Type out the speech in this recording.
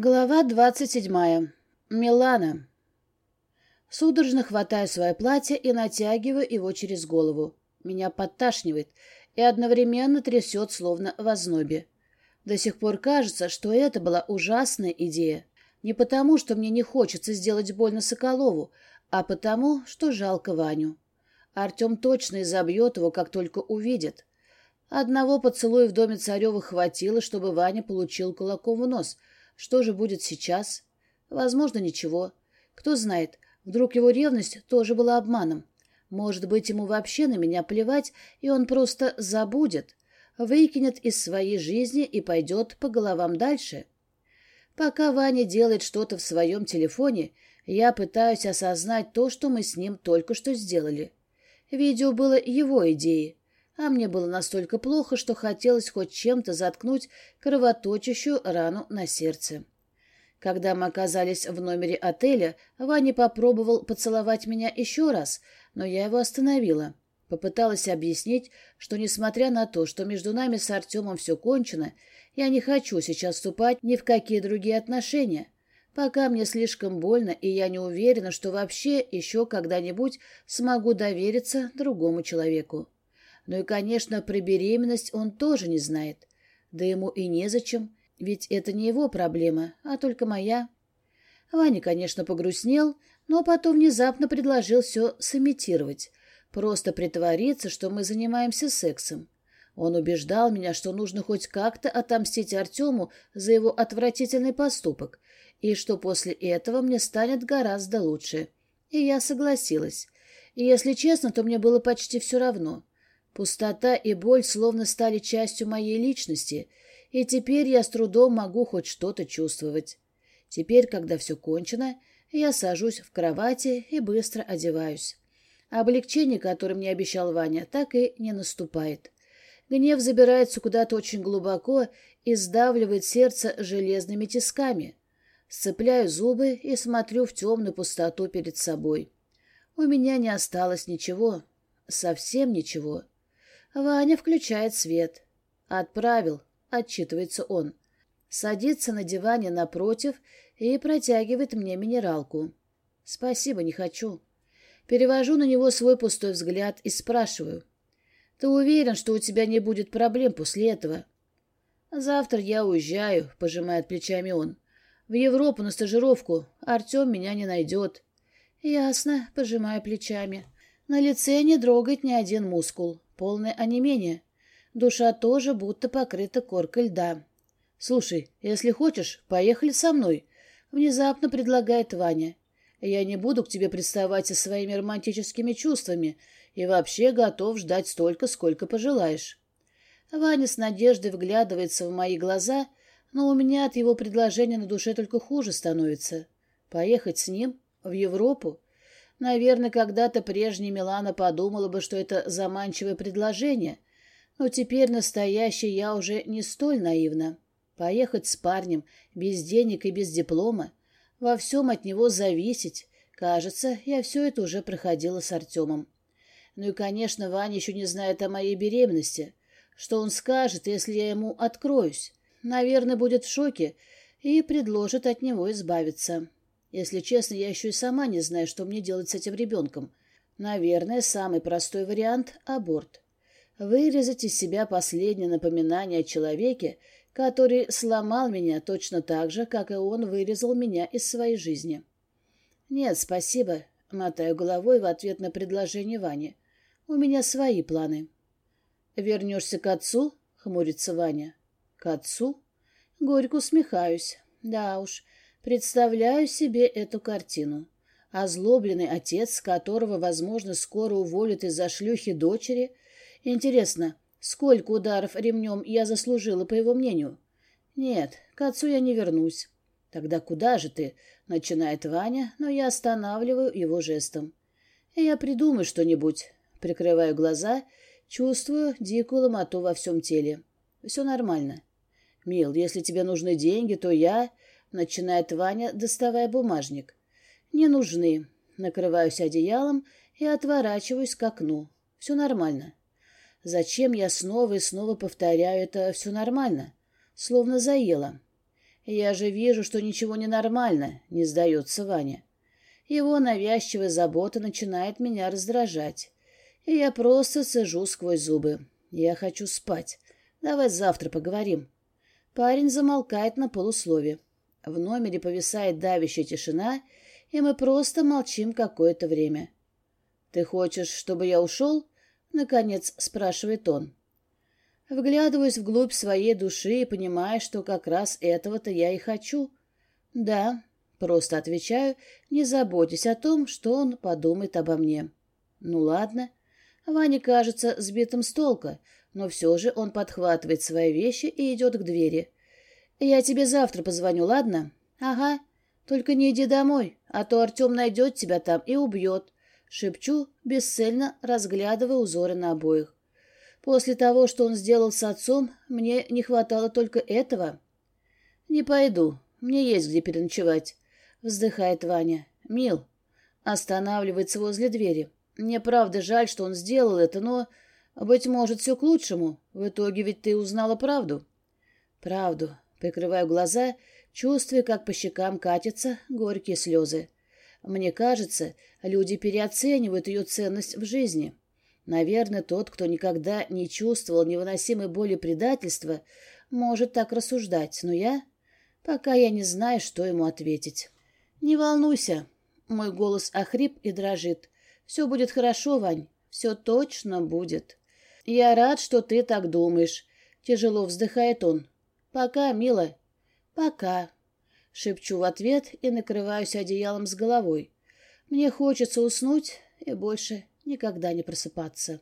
Глава двадцать седьмая. Милана. Судорожно хватаю свое платье и натягиваю его через голову. Меня подташнивает и одновременно трясет, словно в ознобе. До сих пор кажется, что это была ужасная идея. Не потому, что мне не хочется сделать больно Соколову, а потому, что жалко Ваню. Артем точно изобьет его, как только увидит. Одного поцелуя в доме Царевых хватило, чтобы Ваня получил кулаком в нос — что же будет сейчас? Возможно, ничего. Кто знает, вдруг его ревность тоже была обманом. Может быть, ему вообще на меня плевать, и он просто забудет, выкинет из своей жизни и пойдет по головам дальше. Пока Ваня делает что-то в своем телефоне, я пытаюсь осознать то, что мы с ним только что сделали. Видео было его идеей, а мне было настолько плохо, что хотелось хоть чем-то заткнуть кровоточащую рану на сердце. Когда мы оказались в номере отеля, Ваня попробовал поцеловать меня еще раз, но я его остановила. Попыталась объяснить, что, несмотря на то, что между нами с Артемом все кончено, я не хочу сейчас вступать ни в какие другие отношения. Пока мне слишком больно, и я не уверена, что вообще еще когда-нибудь смогу довериться другому человеку. Ну и, конечно, про беременность он тоже не знает. Да ему и незачем, ведь это не его проблема, а только моя. Ваня, конечно, погрустнел, но потом внезапно предложил все сымитировать, просто притвориться, что мы занимаемся сексом. Он убеждал меня, что нужно хоть как-то отомстить Артему за его отвратительный поступок, и что после этого мне станет гораздо лучше. И я согласилась. И, если честно, то мне было почти все равно. Пустота и боль словно стали частью моей личности, и теперь я с трудом могу хоть что-то чувствовать. Теперь, когда все кончено, я сажусь в кровати и быстро одеваюсь. Облегчение, которое мне обещал Ваня, так и не наступает. Гнев забирается куда-то очень глубоко и сдавливает сердце железными тисками. Сцепляю зубы и смотрю в темную пустоту перед собой. У меня не осталось ничего, совсем ничего. Ваня включает свет. «Отправил», — отчитывается он. Садится на диване напротив и протягивает мне минералку. «Спасибо, не хочу». Перевожу на него свой пустой взгляд и спрашиваю. «Ты уверен, что у тебя не будет проблем после этого?» «Завтра я уезжаю», — пожимает плечами он. «В Европу на стажировку. Артем меня не найдет». «Ясно», — пожимаю плечами. На лице не дрогает ни один мускул полное онемение. Душа тоже будто покрыта коркой льда. «Слушай, если хочешь, поехали со мной», — внезапно предлагает Ваня. «Я не буду к тебе приставать со своими романтическими чувствами и вообще готов ждать столько, сколько пожелаешь». Ваня с надеждой вглядывается в мои глаза, но у меня от его предложения на душе только хуже становится. Поехать с ним в Европу? Наверное, когда-то прежняя Милана подумала бы, что это заманчивое предложение, но теперь настоящая я уже не столь наивна. Поехать с парнем, без денег и без диплома, во всем от него зависеть. Кажется, я все это уже проходила с Артемом. Ну и, конечно, Ваня еще не знает о моей беременности. Что он скажет, если я ему откроюсь? Наверное, будет в шоке и предложит от него избавиться. Если честно, я еще и сама не знаю, что мне делать с этим ребенком. Наверное, самый простой вариант — аборт. Вырезать из себя последнее напоминание о человеке, который сломал меня точно так же, как и он вырезал меня из своей жизни. «Нет, спасибо», — мотаю головой в ответ на предложение Вани. «У меня свои планы». «Вернешься к отцу?» — хмурится Ваня. «К отцу?» Горько усмехаюсь. «Да уж, Представляю себе эту картину. Озлобленный отец, которого, возможно, скоро уволят из-за шлюхи дочери. Интересно, сколько ударов ремнем я заслужила, по его мнению? Нет, к отцу я не вернусь. Тогда куда же ты? Начинает Ваня, но я останавливаю его жестом. Я придумаю что-нибудь. Прикрываю глаза, чувствую дикую ломоту во всем теле. Все нормально. Мил, если тебе нужны деньги, то я... — начинает Ваня, доставая бумажник. «Не нужны». Накрываюсь одеялом и отворачиваюсь к окну. Все нормально. Зачем я снова и снова повторяю это «все нормально»? Словно заело. Я же вижу, что ничего не нормально, не сдается Ваня. Его навязчивая забота начинает меня раздражать. И я просто сижу сквозь зубы. Я хочу спать. Давай завтра поговорим. Парень замолкает на полуслове. В номере повисает давящая тишина, и мы просто молчим какое-то время. «Ты хочешь, чтобы я ушел?» — наконец спрашивает он. Вглядываюсь вглубь своей души и понимаю, что как раз этого-то я и хочу. Да, просто отвечаю, не заботьтесь о том, что он подумает обо мне. Ну ладно. Ваня кажется сбитым с толка, но все же он подхватывает свои вещи и идет к двери. «Я тебе завтра позвоню, ладно?» «Ага. Только не иди домой, а то Артем найдет тебя там и убьет», — шепчу, бесцельно разглядывая узоры на обоих. После того, что он сделал с отцом, мне не хватало только этого. «Не пойду. Мне есть где переночевать», — вздыхает Ваня. «Мил». Останавливается возле двери. Мне правда жаль, что он сделал это, но, быть может, все к лучшему. В итоге ведь ты узнала правду. Правду. Прикрываю глаза, чувствуя, как по щекам катятся горькие слезы. Мне кажется, люди переоценивают ее ценность в жизни. Наверное, тот, кто никогда не чувствовал невыносимой боли предательства, может так рассуждать, но я... Пока я не знаю, что ему ответить. «Не волнуйся». Мой голос охрип и дрожит. «Все будет хорошо, Вань. Все точно будет». «Я рад, что ты так думаешь», — тяжело вздыхает он. «Пока, милая». «Пока», — шепчу в ответ и накрываюсь одеялом с головой. Мне хочется уснуть и больше никогда не просыпаться.